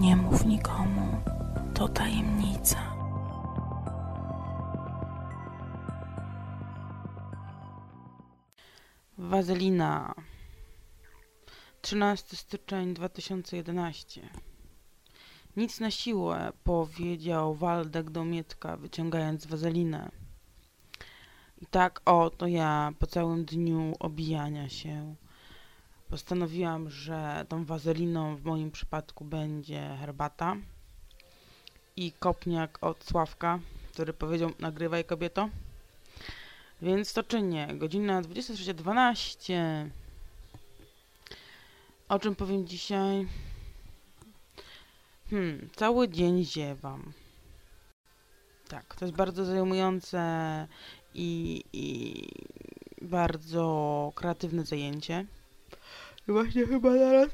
Nie mów nikomu, to tajemnica. Wazelina. 13 styczeń 2011. Nic na siłę, powiedział Waldek do Mietka, wyciągając wazelinę. I tak oto ja po całym dniu obijania się postanowiłam, że tą wazeliną w moim przypadku będzie herbata i kopniak od Sławka, który powiedział nagrywaj kobieto. Więc to czynię. Godzina 23.12. O czym powiem dzisiaj? Hmm, cały dzień ziewam. Tak, to jest bardzo zajmujące i, i bardzo kreatywne zajęcie. Właśnie chyba zaraz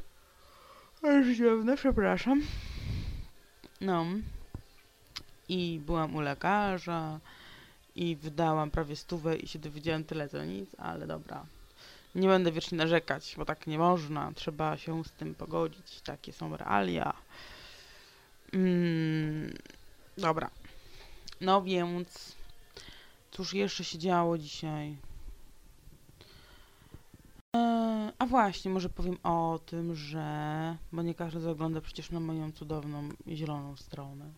ziewnę, przepraszam. No. I byłam u lekarza i wydałam prawie stówę i się dowiedziałam tyle co nic, ale dobra. Nie będę wiecznie narzekać, bo tak nie można. Trzeba się z tym pogodzić. Takie są realia. Mm, dobra. No więc, cóż jeszcze się działo dzisiaj? Eee, a właśnie, może powiem o tym, że, bo nie każdy zagląda przecież na moją cudowną zieloną stronę.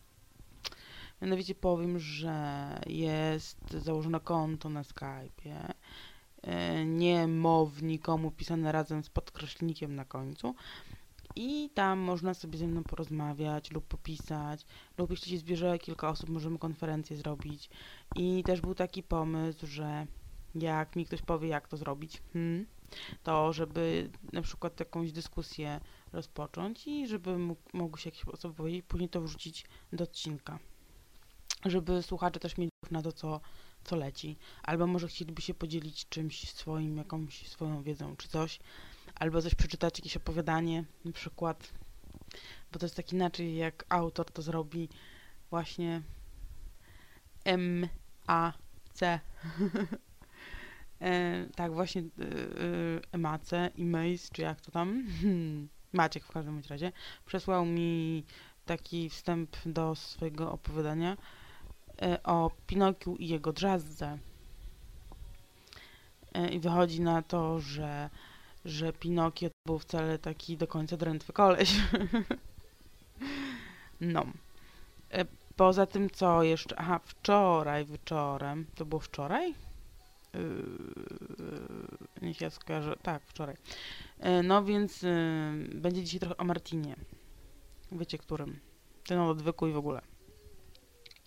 Mianowicie powiem, że jest założone konto na Skype'ie. Eee, nie mow nikomu pisane razem z podkreślnikiem na końcu. I tam można sobie ze mną porozmawiać lub popisać, lub jeśli się zbierze kilka osób, możemy konferencję zrobić. I też był taki pomysł, że jak mi ktoś powie, jak to zrobić, hmm, to żeby na przykład jakąś dyskusję rozpocząć i żeby mógł, się jakieś osoby powiedzieć, później to wrzucić do odcinka. Żeby słuchacze też mieli na to, co, co leci. Albo może chcieliby się podzielić czymś swoim, jakąś swoją wiedzą, czy coś. Albo coś przeczytać, jakieś opowiadanie, na przykład. Bo to jest tak inaczej, jak autor to zrobi właśnie M, A, C. E, tak, właśnie e, e, Emace i Mace, czy jak to tam, Maciek w każdym razie, przesłał mi taki wstęp do swojego opowiadania e, o Pinokiu i jego drzazdze. E, I wychodzi na to, że, że Pinokio to był wcale taki do końca drętwy koleś. no. E, poza tym, co jeszcze? Aha, wczoraj wieczorem, to było wczoraj? Yy, niech ja skojarzę, tak, wczoraj. Yy, no więc yy, będzie dzisiaj trochę o Martinie. Wiecie którym? Ten od odwyku i w ogóle.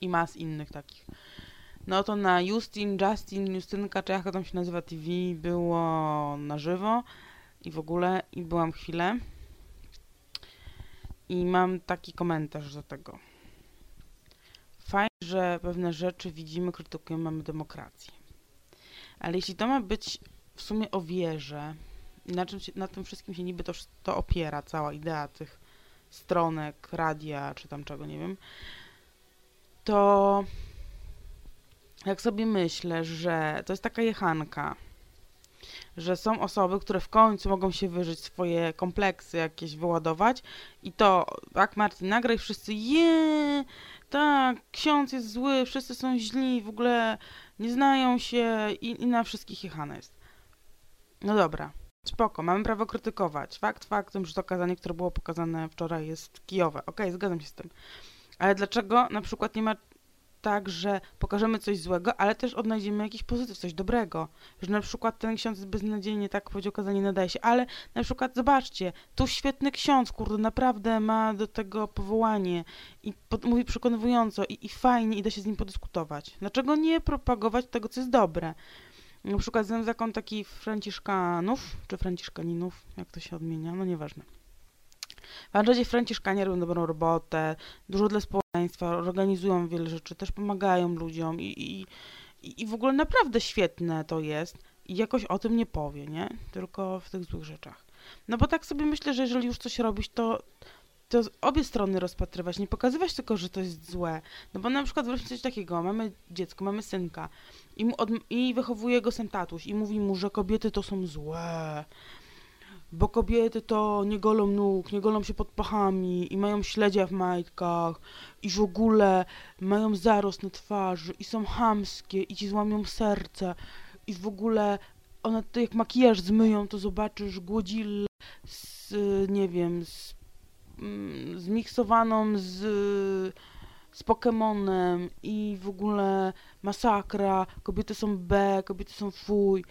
I mas innych takich. No to na Justin, Justin, Justynka, czy jak tam się nazywa TV, było na żywo i w ogóle, i byłam chwilę. I mam taki komentarz do tego. Fajnie, że pewne rzeczy widzimy, krytykujemy, mamy demokrację. Ale jeśli to ma być w sumie o wierze, na, czym się, na tym wszystkim się niby to, to opiera, cała idea tych stronek, radia, czy tam czego, nie wiem, to jak sobie myślę, że to jest taka jechanka, że są osoby, które w końcu mogą się wyżyć, swoje kompleksy jakieś wyładować i to, jak Martin, nagraj wszyscy, je, tak, ksiądz jest zły, wszyscy są źli, w ogóle nie znają się i, i na wszystkich jechane jest. No dobra, spoko, mamy prawo krytykować. Fakt faktem, że to kazanie, które było pokazane wczoraj jest kijowe. Okej, okay, zgadzam się z tym. Ale dlaczego na przykład nie ma tak, że pokażemy coś złego, ale też odnajdziemy jakiś pozytyw, coś dobrego. Że na przykład ten ksiądz beznadziejnie, tak powiedział kazanie, nadaje się, ale na przykład zobaczcie, tu świetny ksiądz, kurde, naprawdę ma do tego powołanie i pod, mówi przekonywująco i, i fajnie i da się z nim podyskutować. Dlaczego nie propagować tego, co jest dobre? Na przykład znam zakon taki franciszkanów, czy franciszkaninów, jak to się odmienia, no nieważne. Andrzedzie Franciszkanie robią dobrą robotę, dużo dla społeczeństwa, organizują wiele rzeczy, też pomagają ludziom i, i, i w ogóle naprawdę świetne to jest i jakoś o tym nie powie, nie? Tylko w tych złych rzeczach. No bo tak sobie myślę, że jeżeli już coś robisz, to, to obie strony rozpatrywać, nie pokazywać tylko, że to jest złe. No bo na przykład wyobraźmy coś takiego, mamy dziecko, mamy synka i, mu od, i wychowuje go sen tatuś i mówi mu, że kobiety to są złe, bo kobiety to nie golą nóg, nie golą się pod pachami i mają śledzia w majtkach i w ogóle mają zarost na twarzy i są chamskie i ci złamią serce i w ogóle one to jak makijaż zmyją, to zobaczysz głodzillę z, nie wiem, z, mm, zmiksowaną z, z Pokemonem i w ogóle masakra, kobiety są B, kobiety są fuj.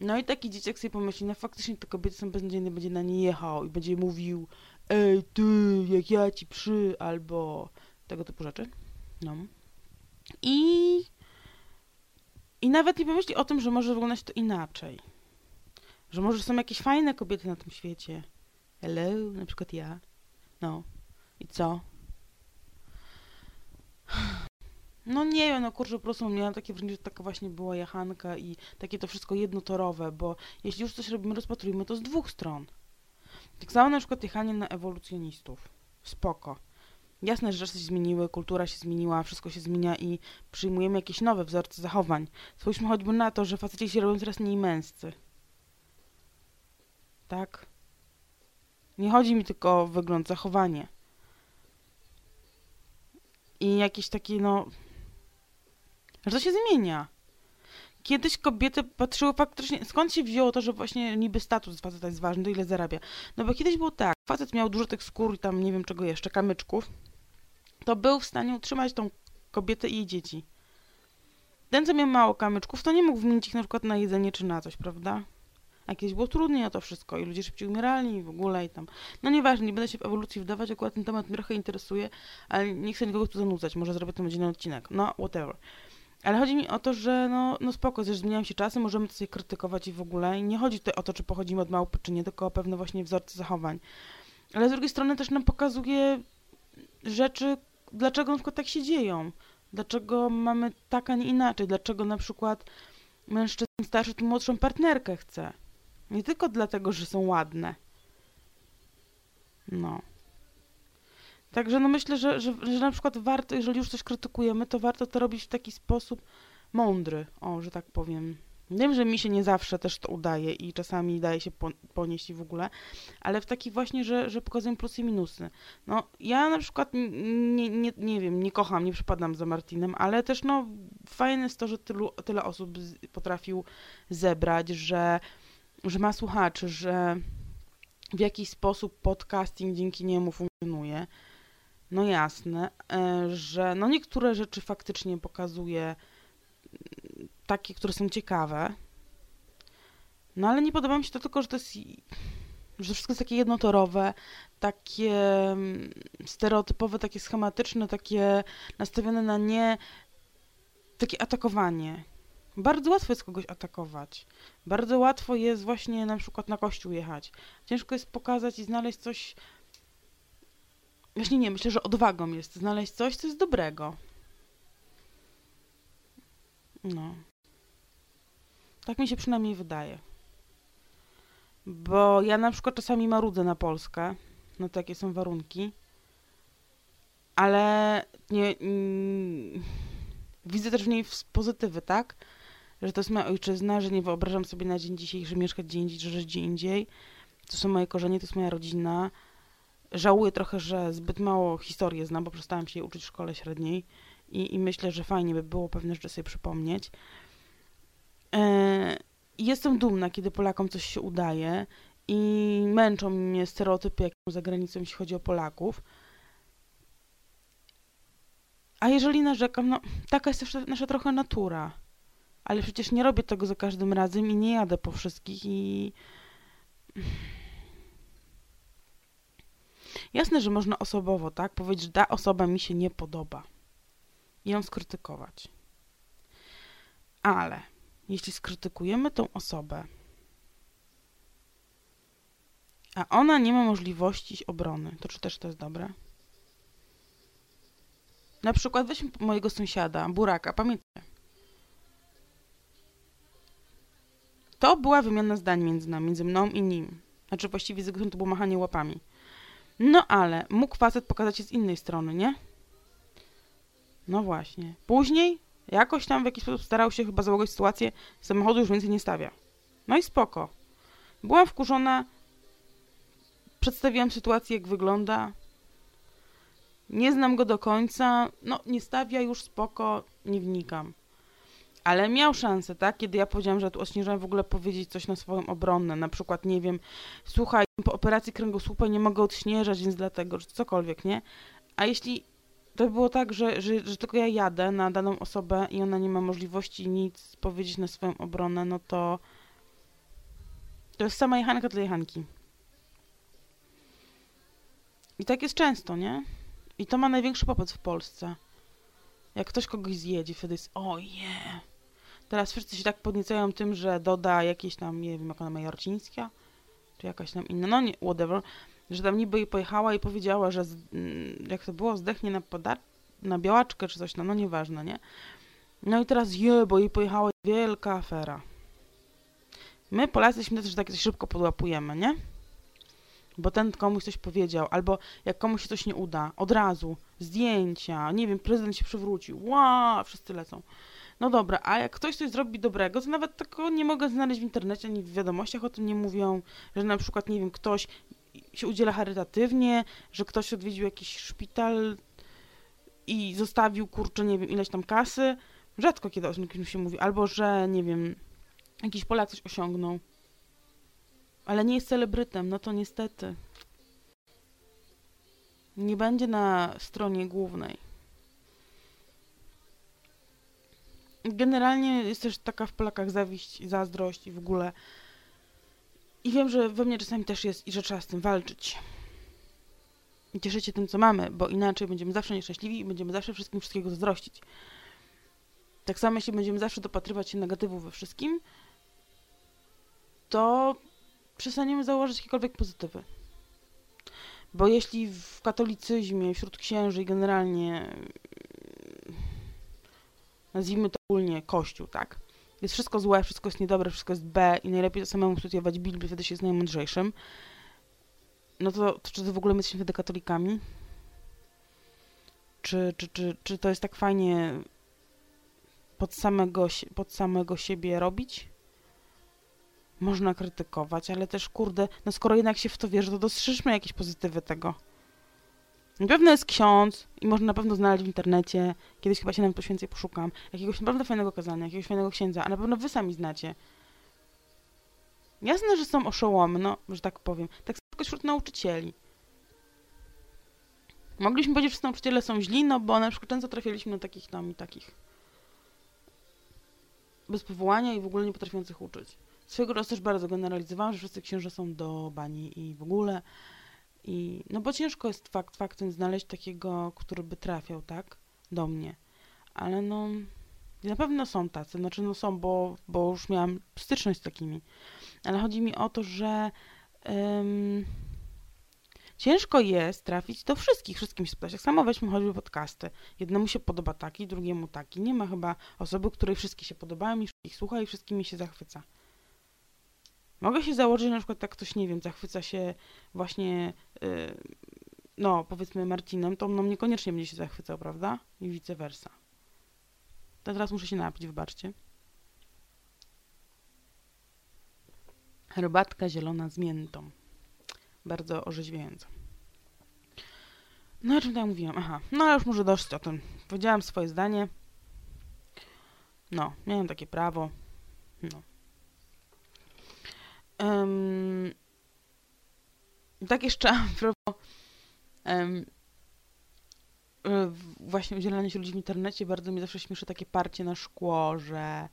No i taki dzieciak sobie pomyśli, no faktycznie to kobiety są beznadziejne, będzie na nie jechał i będzie mówił ej ty, jak ja ci przy, albo tego typu rzeczy. No. I i nawet nie pomyśli o tym, że może wyglądać to inaczej. Że może są jakieś fajne kobiety na tym świecie. Hello, na przykład ja. No. I co? No nie wiem, no kurczę, po prostu miałam takie wrażenie, że taka właśnie była jachanka i takie to wszystko jednotorowe, bo jeśli już coś robimy, rozpatrujmy to z dwóch stron. Tak samo na przykład jechanie na ewolucjonistów. Spoko. Jasne, że rzeczy się zmieniły, kultura się zmieniła, wszystko się zmienia i przyjmujemy jakieś nowe wzorce zachowań. Spójrzmy choćby na to, że faceci się robią coraz mniej męscy. Tak? Nie chodzi mi tylko o wygląd, zachowanie. I jakieś takie, no... Że to się zmienia. Kiedyś kobiety patrzyły faktycznie... Skąd się wzięło to, że właśnie niby status faceta jest ważny, to ile zarabia? No bo kiedyś było tak, facet miał dużo tych skór i tam nie wiem czego jeszcze, kamyczków to był w stanie utrzymać tą kobietę i jej dzieci. Ten, co miał mało kamyczków, to nie mógł wymienić ich na przykład na jedzenie czy na coś, prawda? A kiedyś było trudniej o to wszystko i ludzie szybciej umierali i w ogóle i tam. No nieważne, nie będę się w ewolucji wdawać, akurat ten temat mnie trochę interesuje, ale nie chcę nikogo tu zanudzać, może zrobię ten odcinek, no whatever. Ale chodzi mi o to, że no, no spoko, że zmieniają się czasy, możemy to sobie krytykować i w ogóle. Nie chodzi tutaj o to, czy pochodzimy od małpy, czy nie, tylko o pewne właśnie wzorce zachowań. Ale z drugiej strony też nam pokazuje rzeczy, dlaczego na przykład tak się dzieją. Dlaczego mamy tak, a nie inaczej. Dlaczego na przykład mężczyzna starszy tu młodszą partnerkę chce. Nie tylko dlatego, że są ładne. No. Także no myślę, że, że, że na przykład warto, jeżeli już coś krytykujemy, to warto to robić w taki sposób mądry, o, że tak powiem. Wiem, że mi się nie zawsze też to udaje i czasami daje się ponieść w ogóle, ale w taki właśnie, że, że pokazuję plusy i minusy. No, ja na przykład nie, nie, nie wiem, nie kocham, nie przypadam za Martinem, ale też no fajne jest to, że tylu, tyle osób potrafił zebrać, że, że ma słuchaczy, że w jakiś sposób podcasting dzięki niemu funkcjonuje. No jasne, e, że no niektóre rzeczy faktycznie pokazuje takie, które są ciekawe. No ale nie podoba mi się to tylko, że to jest że wszystko jest takie jednotorowe, takie stereotypowe, takie schematyczne, takie nastawione na nie, takie atakowanie. Bardzo łatwo jest kogoś atakować. Bardzo łatwo jest właśnie na przykład na kościół jechać. Ciężko jest pokazać i znaleźć coś. Właśnie nie, myślę, że odwagą jest znaleźć coś, co jest dobrego. No. Tak mi się przynajmniej wydaje. Bo ja na przykład czasami marudzę na Polskę, no to jakie są warunki, ale nie, mm, widzę też w niej pozytywy, tak? Że to jest moja ojczyzna, że nie wyobrażam sobie na dzień dzisiejszy mieszkać gdzie indziej, że żyć gdzie indziej. To są moje korzenie, to jest moja rodzina. Żałuję trochę, że zbyt mało historii znam, bo przestałam się uczyć w szkole średniej i, i myślę, że fajnie by było pewne rzeczy sobie przypomnieć. E, jestem dumna, kiedy Polakom coś się udaje i męczą mnie stereotypy, jakie za granicą, jeśli chodzi o Polaków. A jeżeli narzekam, no taka jest też nasza trochę natura. Ale przecież nie robię tego za każdym razem i nie jadę po wszystkich i... Jasne, że można osobowo, tak? Powiedzieć, że ta osoba mi się nie podoba. I ją skrytykować. Ale jeśli skrytykujemy tą osobę, a ona nie ma możliwości obrony, to czy też to jest dobre? Na przykład weźmy mojego sąsiada, Buraka, pamiętacie? To była wymiana zdań między nami, między mną i nim. Znaczy właściwie z to było machanie łapami. No ale mógł facet pokazać się z innej strony, nie? No właśnie. Później Jakoś tam w jakiś sposób starał się chyba założyć sytuację, samochodu już więcej nie stawia. No i spoko. Byłam wkurzona, przedstawiłam sytuację, jak wygląda. Nie znam go do końca, no nie stawia już spoko, nie wnikam. Ale miał szansę, tak? Kiedy ja powiedziałam, że tu ośnieżyłam w ogóle powiedzieć coś na swoją obronę. Na przykład, nie wiem, słuchaj, po operacji kręgosłupa nie mogę odśnieżać, więc dlatego, że cokolwiek, nie? A jeśli to było tak, że, że, że tylko ja jadę na daną osobę i ona nie ma możliwości nic powiedzieć na swoją obronę, no to to jest sama jechanka dla jechanki. I tak jest często, nie? I to ma największy popyt w Polsce. Jak ktoś kogoś zjedzie, wtedy jest o yeah. Teraz wszyscy się tak podniecają tym, że doda jakieś tam, nie wiem, jak ona ma Jarcińska, czy jakaś tam inna, no nie, whatever, że tam niby jej pojechała i powiedziała, że z, mm, jak to było, zdechnie na, podar na białaczkę czy coś, no, no nieważne, nie? No i teraz je, bo jej pojechała wielka afera. My Polacy jesteśmy też tak szybko podłapujemy, nie? Bo ten komuś coś powiedział, albo jak komuś się coś nie uda, od razu, zdjęcia, nie wiem, prezydent się przewrócił, wow, wszyscy lecą. No dobra, a jak ktoś coś zrobi dobrego, to nawet tego nie mogę znaleźć w internecie, ani w wiadomościach o tym nie mówią, że na przykład, nie wiem, ktoś się udziela charytatywnie, że ktoś odwiedził jakiś szpital i zostawił, kurczę, nie wiem, ileś tam kasy. Rzadko kiedy o tym się mówi. Albo, że, nie wiem, jakiś Polak coś osiągnął. Ale nie jest celebrytem, no to niestety. Nie będzie na stronie głównej. Generalnie jest też taka w Polakach zawiść, zazdrość i w ogóle. I wiem, że we mnie czasami też jest i że trzeba z tym walczyć. I cieszyć się tym, co mamy, bo inaczej będziemy zawsze nieszczęśliwi i będziemy zawsze wszystkim wszystkiego zazdrościć. Tak samo, jeśli będziemy zawsze dopatrywać się negatywów we wszystkim, to przestaniemy założyć jakiekolwiek pozytywy. Bo jeśli w katolicyzmie, wśród księży i generalnie nazwijmy to ogólnie Kościół, tak? Jest wszystko złe, wszystko jest niedobre, wszystko jest B i najlepiej samemu studiować Biblię, wtedy się jest najmądrzejszym. No to, to czy to w ogóle my jesteśmy wtedy katolikami? Czy, czy, czy, czy to jest tak fajnie pod samego, pod samego siebie robić? Można krytykować, ale też kurde, no skoro jednak się w to wierzy, to dostrzeżmy jakieś pozytywy tego. Na pewno jest ksiądz i można na pewno znaleźć w internecie, kiedyś chyba się nawet poświęcę poszukam, jakiegoś naprawdę fajnego kazania, jakiegoś fajnego księdza, a na pewno wy sami znacie. Jasne, że są oszołomy, no, że tak powiem. Tak samo wśród nauczycieli. Mogliśmy powiedzieć, że nauczyciele są źli, no bo na przykład często trafialiśmy na takich tam i takich. Bez powołania i w ogóle nie potrafiących uczyć. Swojego czasu też bardzo generalizowałam, że wszyscy księża są do bani i w ogóle. I, no bo ciężko jest fakt faktem znaleźć takiego, który by trafiał, tak? Do mnie. Ale no, na pewno są tacy, znaczy no są, bo, bo już miałam styczność z takimi. Ale chodzi mi o to, że um, ciężko jest trafić do wszystkich, wszystkim się spodobać. Jak samo weźmy choćby podcasty. Jednemu się podoba taki, drugiemu taki. Nie ma chyba osoby, której wszystkie się podobają i wszystkich słucha i wszystkimi się zachwyca. Mogę się założyć, że na przykład tak ktoś, nie wiem, zachwyca się właśnie, yy, no powiedzmy Marcinem, to mną niekoniecznie będzie się zachwycał, prawda? I vice versa. To teraz muszę się napić, wybaczcie. Herbatka zielona z miętą. Bardzo orzeźwiająca. No o czym tam mówiłam? Aha, no ale już może dość o tym. Powiedziałam swoje zdanie. No, miałem takie prawo. No. Um, tak jeszcze a propos um, właśnie udzielania się ludzi w internecie, bardzo mi zawsze śmieszy takie parcie na szkło, że,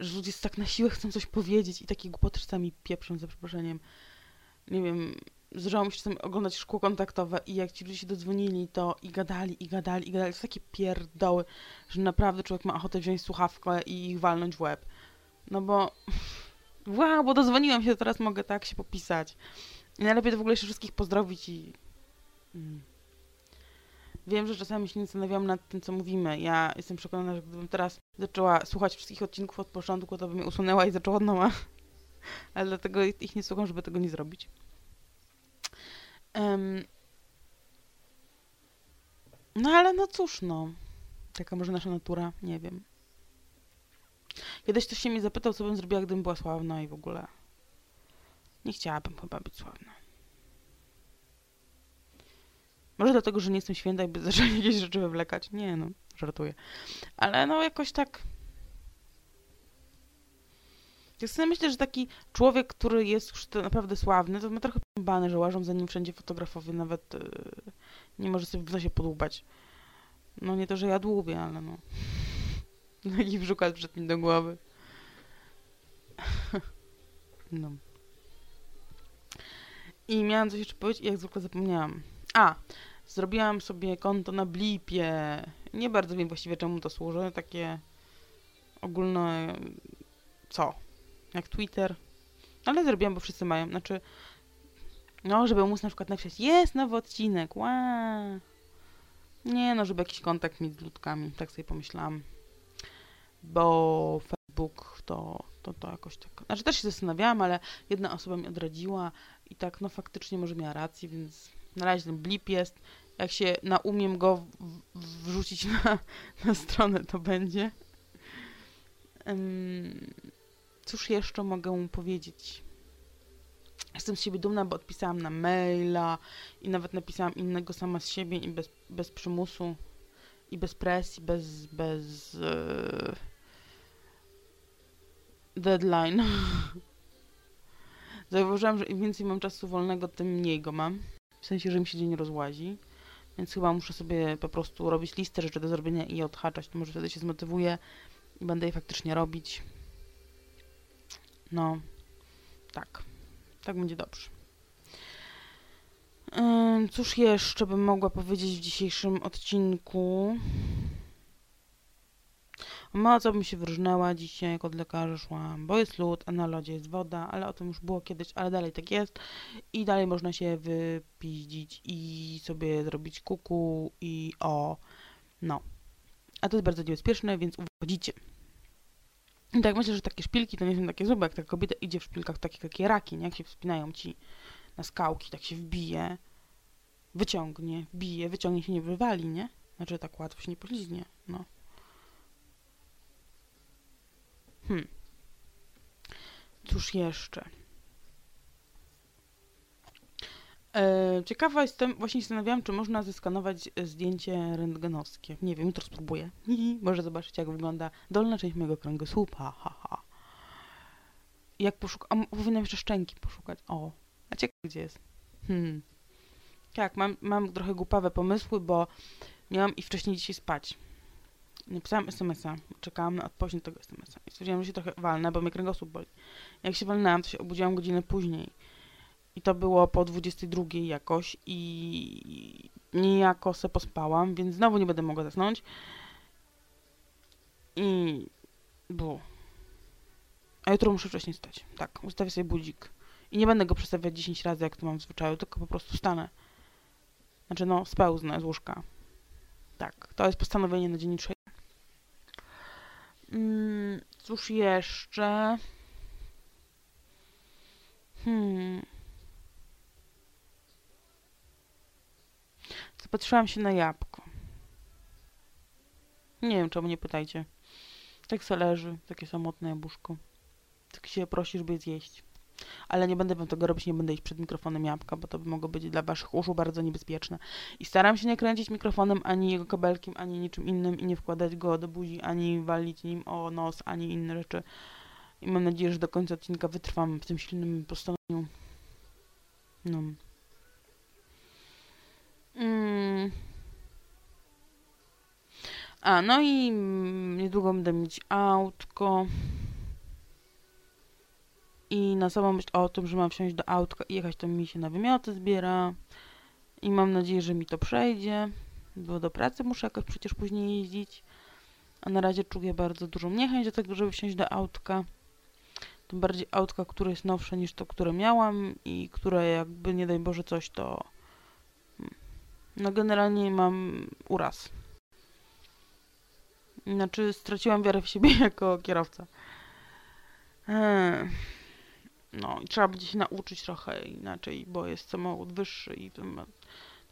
że ludzie tak na siłę chcą coś powiedzieć i takie głupoty czasami pieprzą, za przeproszeniem. Nie wiem, zdarzało mi się czasami oglądać szkło kontaktowe i jak ci ludzie się dodzwonili, to i gadali, i gadali, i gadali. To takie pierdoły, że naprawdę człowiek ma ochotę wziąć słuchawkę i ich walnąć w łeb. No bo wow, bo dozwoniłam się, to teraz mogę tak się popisać. I najlepiej to w ogóle jeszcze wszystkich pozdrowić i... Mm. Wiem, że czasami się nie zastanawiam nad tym, co mówimy. Ja jestem przekonana, że gdybym teraz zaczęła słuchać wszystkich odcinków od początku, to bym je usunęła i zaczęła od nowa. Ale dlatego ich nie słucham, żeby tego nie zrobić. Um, no ale no cóż, no. Taka może nasza natura, nie wiem. Kiedyś ktoś się mnie zapytał, co bym zrobiła, gdybym była sławna i w ogóle. Nie chciałabym chyba być sławna. Może dlatego, że nie jestem święta i by zaczęli jakieś rzeczy wywlekać. Nie, no, żartuję. Ale no jakoś tak... Jak sobie myślę, że taki człowiek, który jest już naprawdę sławny, to ma trochę bany, że łażą za nim wszędzie fotografowie, nawet yy, nie może sobie w nosie podłubać. No nie to, że ja dłubię, ale no. Taki przykład przyszedł mi do głowy. no. I miałam coś jeszcze powiedzieć i jak zwykle zapomniałam. A, zrobiłam sobie konto na Blipie. Nie bardzo wiem właściwie czemu to służy. Takie ogólne... Co? Jak Twitter. Ale zrobiłam, bo wszyscy mają. Znaczy, no, żeby móc na przykład napisać jest nowy odcinek, wow. Nie no, żeby jakiś kontakt mieć z ludkami, tak sobie pomyślałam. Bo Facebook to, to, to jakoś tak... Znaczy też się zastanawiałam, ale jedna osoba mi odradziła i tak, no faktycznie może miała rację, więc na razie ten blip jest. Jak się naumiem go wrzucić na, na stronę, to będzie. Cóż jeszcze mogę powiedzieć? Jestem z siebie dumna, bo odpisałam na maila i nawet napisałam innego sama z siebie i bez, bez przymusu i bez presji, bez, bez yy, deadline. Zauważyłam, że im więcej mam czasu wolnego, tym mniej go mam. W sensie, że mi się dzień rozłazi. Więc chyba muszę sobie po prostu robić listę rzeczy do zrobienia i je odhaczać. To może wtedy się zmotywuję i będę je faktycznie robić. No, tak. Tak będzie dobrze. Cóż jeszcze bym mogła powiedzieć w dzisiejszym odcinku? Mało co bym się wyróżniała dzisiaj, jak od lekarza szłam, bo jest lód, a na lodzie jest woda, ale o tym już było kiedyś, ale dalej tak jest. I dalej można się wypiździć i sobie zrobić kuku i o, no. A to jest bardzo niebezpieczne, więc uchodzicie. I tak myślę, że takie szpilki to nie są takie złe, jak ta kobieta idzie w szpilkach takich takie raki, nie? Jak się wspinają ci na skałki, tak się wbije, wyciągnie, wbije, wyciągnie się nie wywali, nie? Znaczy tak łatwo się nie poślizgnie, no. Hmm. Cóż jeszcze? E, ciekawa jestem, właśnie zastanawiałam, czy można zeskanować zdjęcie rentgenowskie. Nie wiem, jutro spróbuję. Może zobaczyć, jak wygląda dolna część mojego kręgosłupa. Ha, ha. Jak poszukam, powinnam jeszcze szczęki poszukać. O, a ciekawe, gdzie jest. Hmm. Tak, mam, mam trochę głupawe pomysły, bo miałam i wcześniej dzisiaj spać. Napisałam SMS-a, czekałam na odpowiedź tego SMS-a i stwierdziłam, że się trochę walnę, bo mnie kręgosłup boli. Jak się walnęłam, to się obudziłam godzinę później. I to było po 22 jakoś i niejako se pospałam, więc znowu nie będę mogła zasnąć. I... bu. A jutro muszę wcześniej stać. Tak, ustawię sobie budzik. I nie będę go przestawiać 10 razy, jak to mam w zwyczaju, tylko po prostu stanę. Znaczy, no, spełznę z łóżka. Tak, to jest postanowienie na dzień jutrzejszy. Mm, cóż jeszcze? Hmm. Zapatrzyłam się na jabłko. Nie wiem, czemu nie pytajcie. Tak se leży, takie samotne jabłuszko. Tak się prosi, żeby je zjeść. Ale nie będę wam tego robić, nie będę iść przed mikrofonem jabłka, bo to by mogło być dla waszych uszu bardzo niebezpieczne. I staram się nie kręcić mikrofonem, ani jego kabelkiem, ani niczym innym i nie wkładać go do buzi, ani walić nim o nos, ani inne rzeczy. I mam nadzieję, że do końca odcinka wytrwam w tym silnym postanowieniu. No. Mm. A, no i niedługo będę mieć autko. I na samą myśl o tym, że mam wsiąść do autka i jechać, to mi się na wymioty zbiera. I mam nadzieję, że mi to przejdzie, bo do pracy muszę jakoś przecież później jeździć. A na razie czuję bardzo dużą niechęć do tego, żeby wsiąść do autka. Tym bardziej autka, które jest nowsze niż to, które miałam i które jakby, nie daj Boże, coś to... Hmm, no generalnie mam uraz. Znaczy straciłam wiarę w siebie jako kierowca. Eee. No i trzeba będzie się nauczyć trochę inaczej, bo jest samochód wyższy i ma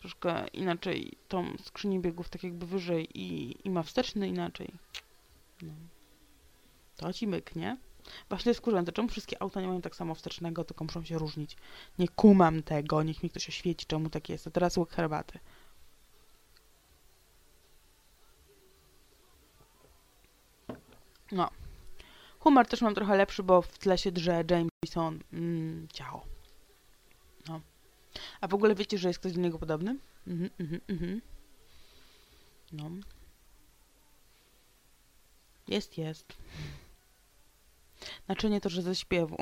troszkę inaczej tą skrzynię biegów tak jakby wyżej i, i ma wsteczny inaczej. No. To ci myk, nie? Właśnie jest kurwante, czemu wszystkie auta nie mają tak samo wstecznego, tylko muszą się różnić. Nie kumam tego, niech mi ktoś oświeci, czemu tak jest. A teraz łyk herbaty. No. Humor też mam trochę lepszy, bo w tle się drze Jameson mm, ciało. No. A w ogóle wiecie, że jest ktoś do niego podobny? Mhm, mhm, mhm. No. Jest, jest. Znaczy nie to, że ze śpiewu.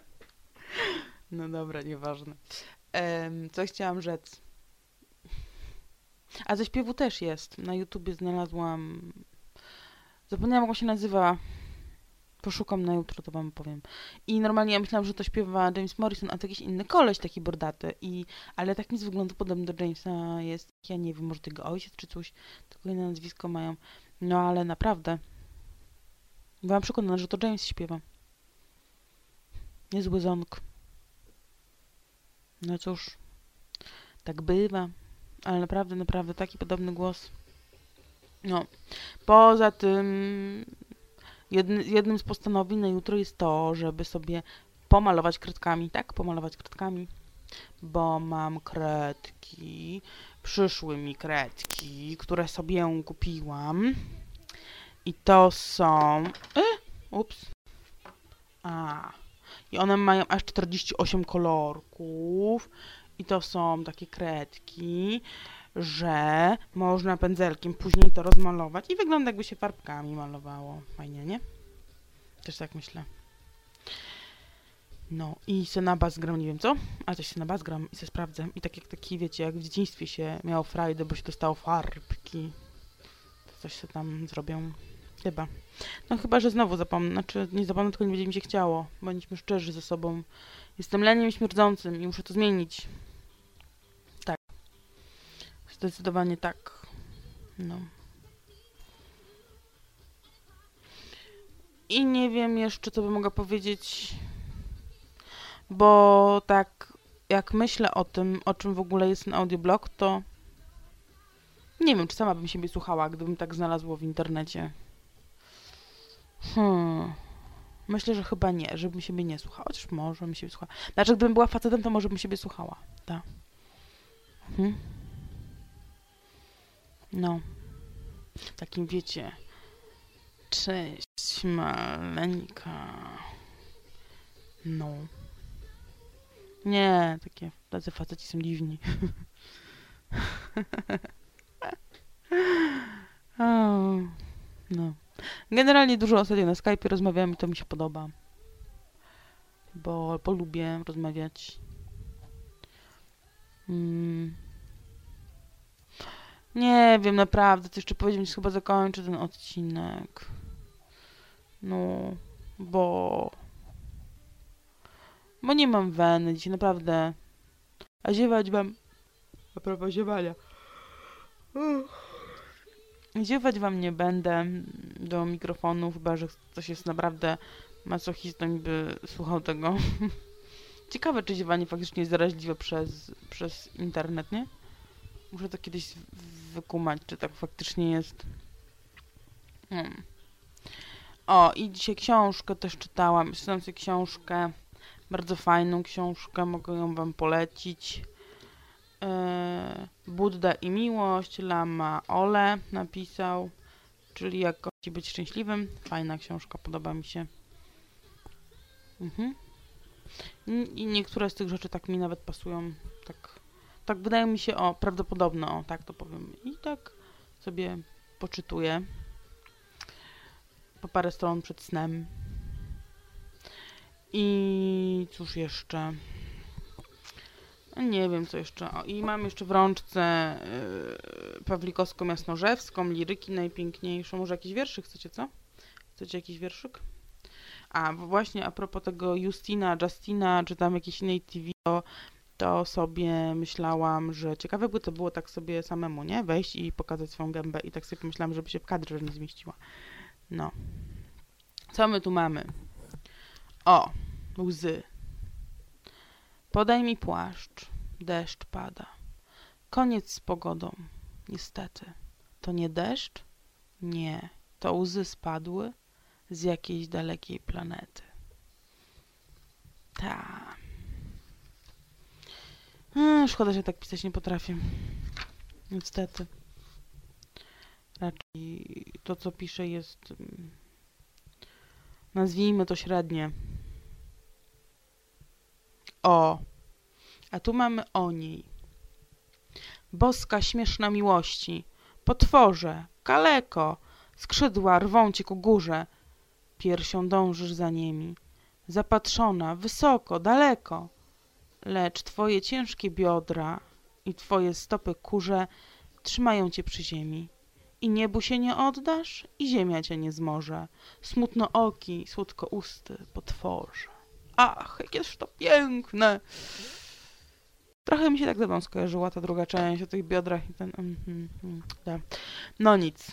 no dobra, nieważne. Um, co chciałam rzec? A ze śpiewu też jest. Na YouTubie znalazłam... Zapomniałam, jak się nazywa. Poszukam na jutro, to wam powiem. I normalnie ja myślałam, że to śpiewa James Morrison, a to jakiś inny koleś taki bordaty. I, ale tak mi z wyglądu podobny do Jamesa jest. Ja nie wiem, może tego ojciec czy coś. Tylko inne nazwisko mają. No ale naprawdę. Byłam przekonana, że to James śpiewa. Niezły ząg. No cóż. Tak bywa. Ale naprawdę, naprawdę taki podobny głos. No. Poza tym jedny, jednym z postanowień na jutro jest to, żeby sobie pomalować kredkami, tak? Pomalować kredkami, bo mam kredki, przyszły mi kredki, które sobie kupiłam i to są... Y, ups. A. I one mają aż 48 kolorków i to są takie kredki, że można pędzelkiem później to rozmalować i wygląda jakby się farbkami malowało. Fajnie, nie? Też tak myślę. No i se na bas gram, nie wiem co, ale też se na bas gram i se sprawdzę. I tak jak taki, wiecie, jak w dzieciństwie się miało frajdę, bo się dostało farbki, to coś se tam zrobią. Chyba. No chyba, że znowu zapomnę. Znaczy, nie zapomnę, tylko nie będzie mi się chciało. Bądźmy szczerzy ze sobą. Jestem leniem śmierdzącym i muszę to zmienić. Zdecydowanie tak. No. I nie wiem jeszcze, co bym mogła powiedzieć, bo tak jak myślę o tym, o czym w ogóle jest ten audioblog, to nie wiem, czy sama bym siebie słuchała, gdybym tak znalazło w internecie. Hmm. Myślę, że chyba nie, żebym siebie nie słuchała. Chociaż może bym siebie słuchała. Znaczy, gdybym była facetem, to może bym siebie słuchała. Tak. Hmm. No. Takim wiecie. Cześć, maleńka. No. Nie, takie tacy faceci są dziwni. no. Generalnie dużo ostatnio na Skype rozmawiam i to mi się podoba. Bo polubię rozmawiać. Mm. Nie wiem, naprawdę, to jeszcze powiedzieć, chyba zakończę ten odcinek. No, bo... Bo nie mam weny dzisiaj, naprawdę. A ziewać wam... A propos ziewania. Ziewać wam nie będę do mikrofonu, chyba, że ktoś jest naprawdę masochistą i by słuchał tego. Ciekawe, czy ziewanie faktycznie jest zaraźliwe przez, przez internet, nie? Muszę to kiedyś wykumać, czy tak faktycznie jest. Hmm. O, i dzisiaj książkę też czytałam. Czytałam sobie książkę, bardzo fajną książkę, mogę ją wam polecić. Yy, Budda i miłość, Lama Ole napisał, czyli jak być szczęśliwym. Fajna książka, podoba mi się. Mhm. I niektóre z tych rzeczy tak mi nawet pasują, tak tak wydaje mi się, o, prawdopodobne, o, tak to powiem. I tak sobie poczytuję po parę stron przed snem. I cóż jeszcze? Nie wiem, co jeszcze. O, I mam jeszcze w rączce yy, Pawlikowską Jasnorzewską, liryki najpiękniejszą. Może jakiś wierszyk chcecie, co? Chcecie jakiś wierszyk? A, właśnie a propos tego Justina, Justina, czy tam jakiejś innej TV, to to sobie myślałam, że ciekawe by to było tak sobie samemu, nie? Wejść i pokazać swoją gębę i tak sobie pomyślałam, żeby się w kadrze nie zmieściła. No. Co my tu mamy? O, łzy. Podaj mi płaszcz. Deszcz pada. Koniec z pogodą. Niestety. To nie deszcz? Nie. To łzy spadły z jakiejś dalekiej planety. Tak. A, szkoda, że tak pisać nie potrafię. Niestety. Raczej to, co pisze, jest. mm, Nazwijmy to średnie. O. A tu mamy o niej. Boska śmieszna miłości. Potworze, kaleko, skrzydła rwą ci ku górze. Piersią dążysz za niemi. Zapatrzona, wysoko, daleko. Lecz twoje ciężkie biodra i twoje stopy kurze trzymają cię przy ziemi. I niebu się nie oddasz, i ziemia cię nie zmoże. Smutno oki, słodko usty, potworze. Ach, jakież to piękne! Trochę mi się tak ze skojarzyła ta druga część o tych biodrach i ten... Mm, da. No nic.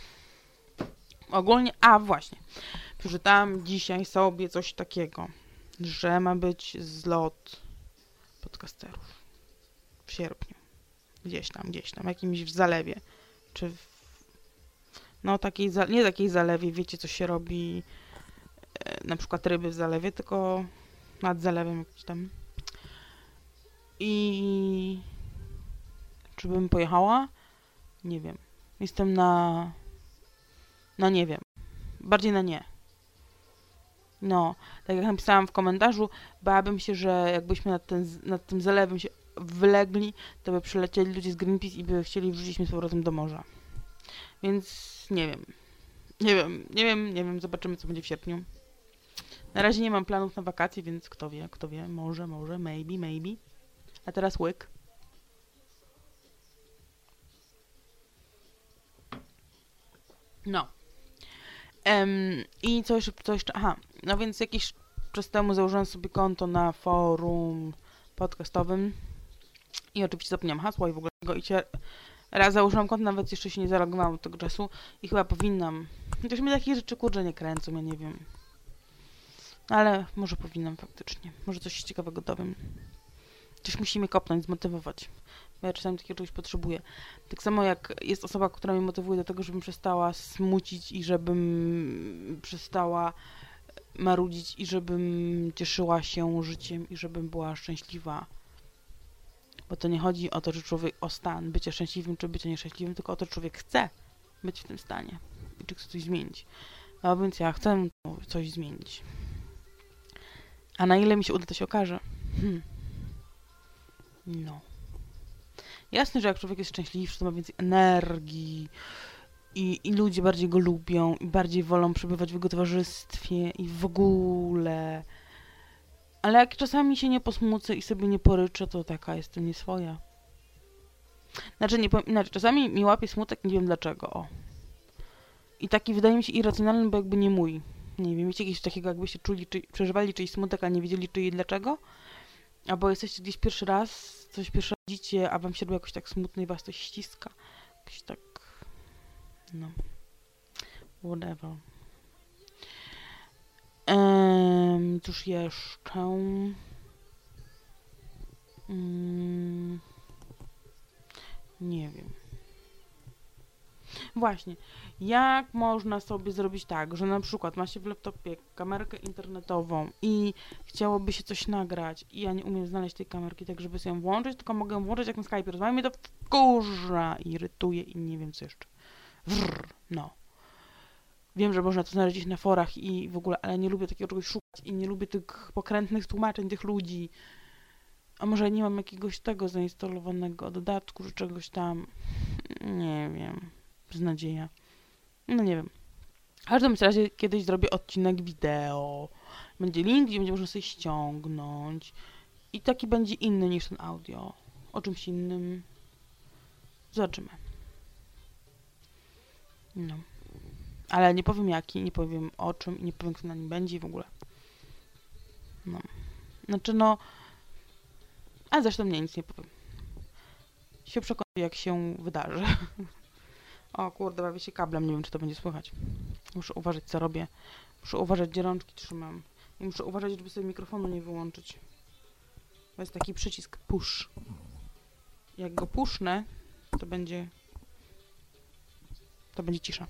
Ogólnie, a właśnie, przeczytałam dzisiaj sobie coś takiego, że ma być zlot podcasterów w sierpniu. Gdzieś tam, gdzieś tam, jakimś w zalewie. Czy w, no takiej, za- nie takiej zalewie, wiecie co się robi, e, na przykład ryby w zalewie, tylko nad zalewem jakiś tam. I czy bym pojechała? Nie wiem. Jestem na. Na nie wiem. Bardziej na nie. No, tak jak napisałam w komentarzu, bałabym się, że jakbyśmy nad, ten, nad tym zalewem się wylegli, to by przylecieli ludzie z Greenpeace i by chcieli wrzucić mnie z powrotem do morza. Więc nie wiem. Nie wiem, nie wiem, nie wiem, zobaczymy co będzie w sierpniu. Na razie nie mam planów na wakacje, więc kto wie, kto wie, może, może, maybe, maybe. A teraz łyk. No. Em, I co jeszcze, co jeszcze, aha, no więc jakiś czas temu założyłam sobie konto na forum podcastowym i oczywiście zapomniałam hasła i w ogóle go i raz założyłam konto, nawet jeszcze się nie zalogowałam od tego czasu i chyba powinnam. Chociaż mnie takie rzeczy kurczę nie kręcą, ja nie wiem. Ale może powinnam faktycznie. Może coś ciekawego dowiem. Coś musimy kopnąć, zmotywować. Bo ja czasami takiego czegoś potrzebuję. Tak samo jak jest osoba, która mnie motywuje do tego, żebym przestała smucić i żebym przestała marudzić i żebym cieszyła się życiem i żebym była szczęśliwa. Bo to nie chodzi o to, że człowiek, o stan bycia szczęśliwym czy bycia nieszczęśliwym, tylko o to, że człowiek chce być w tym stanie i czy chce coś zmienić. No więc ja chcę coś zmienić. A na ile mi się uda, to się okaże. Hmm. No. Jasne, że jak człowiek jest szczęśliwszy, to ma więcej energii i, i ludzie bardziej go lubią i bardziej wolą przebywać w jego towarzystwie i w ogóle. Ale jak czasami się nie posmucę i sobie nie poryczę, to taka jestem nieswoja. Znaczy, nie inaczej, czasami mi łapie smutek, nie wiem dlaczego, o. I taki wydaje mi się irracjonalny, bo jakby nie mój. Nie wiem, wiecie jakieś takiego, jakbyście czuli, czy, przeżywali czyjś smutek, a nie wiedzieli czy i dlaczego? Albo jesteście gdzieś pierwszy raz, coś pierwszy raz widzicie, a wam się robi jakoś tak smutno i was coś ściska. Jakoś tak... No. Whatever. Um, cóż jeszcze? Mm, nie wiem. Właśnie, jak można sobie zrobić tak, że na przykład ma się w laptopie kamerkę internetową i chciałoby się coś nagrać i ja nie umiem znaleźć tej kamerki tak, żeby sobie ją włączyć, tylko mogę ją włączyć jak na Skype rozmawiam mnie to wkurza, irytuje i nie wiem co jeszcze. Wrr, no. Wiem, że można to znaleźć na forach i w ogóle, ale nie lubię takiego czegoś szukać i nie lubię tych pokrętnych tłumaczeń tych ludzi. A może nie mam jakiegoś tego zainstalowanego dodatku, czy czegoś tam. Nie wiem. Beznadzieja. No nie wiem. W każdym razie kiedyś zrobię odcinek wideo. Będzie link, gdzie będzie można sobie ściągnąć. I taki będzie inny niż ten audio. O czymś innym. Zobaczymy. No. Ale nie powiem jaki, nie powiem o czym i nie powiem kto na nim będzie i w ogóle. No. Znaczy no... A zresztą nie, nic nie powiem. Się przekonam jak się wydarzy. O kurde, bawię się kablem, nie wiem czy to będzie słychać. Muszę uważać co robię. Muszę uważać gdzie rączki trzymam. I muszę uważać, żeby sobie mikrofonu nie wyłączyć. To jest taki przycisk push. Jak go pusznę, to będzie... To będzie cisza.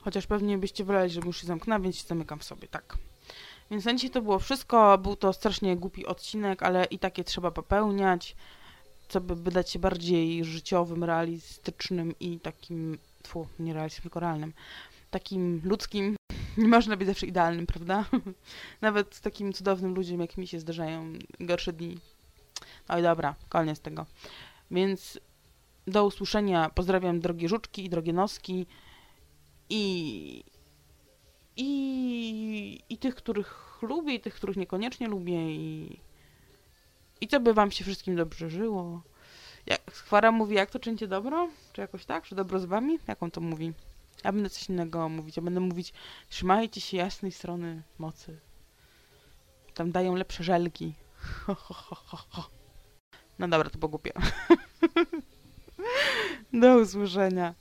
Chociaż pewnie byście woleli, żebym już się zamknęła, więc zamykam w sobie, tak. Więc na dzisiaj to było wszystko. Był to strasznie głupi odcinek, ale i takie trzeba popełniać co by wydać się bardziej życiowym, realistycznym i takim, tfu, nie realistycznym, tylko realnym, takim ludzkim. Nie można być zawsze idealnym, prawda? Nawet z takim cudownym ludziom, jak mi się zdarzają gorsze dni. No i dobra, koniec tego. Więc do usłyszenia. Pozdrawiam drogie żuczki i drogie noski. I, i, i tych, których lubię, i tych, których niekoniecznie lubię. I, i co by wam się wszystkim dobrze żyło. Jak Chwara mówi, jak to czyńcie dobro? Czy jakoś tak? Czy dobro z wami? Jak on to mówi? Ja będę coś innego mówić. Ja będę mówić, trzymajcie się jasnej strony mocy. Tam dają lepsze żelki. No dobra, to było głupie. Do usłyszenia.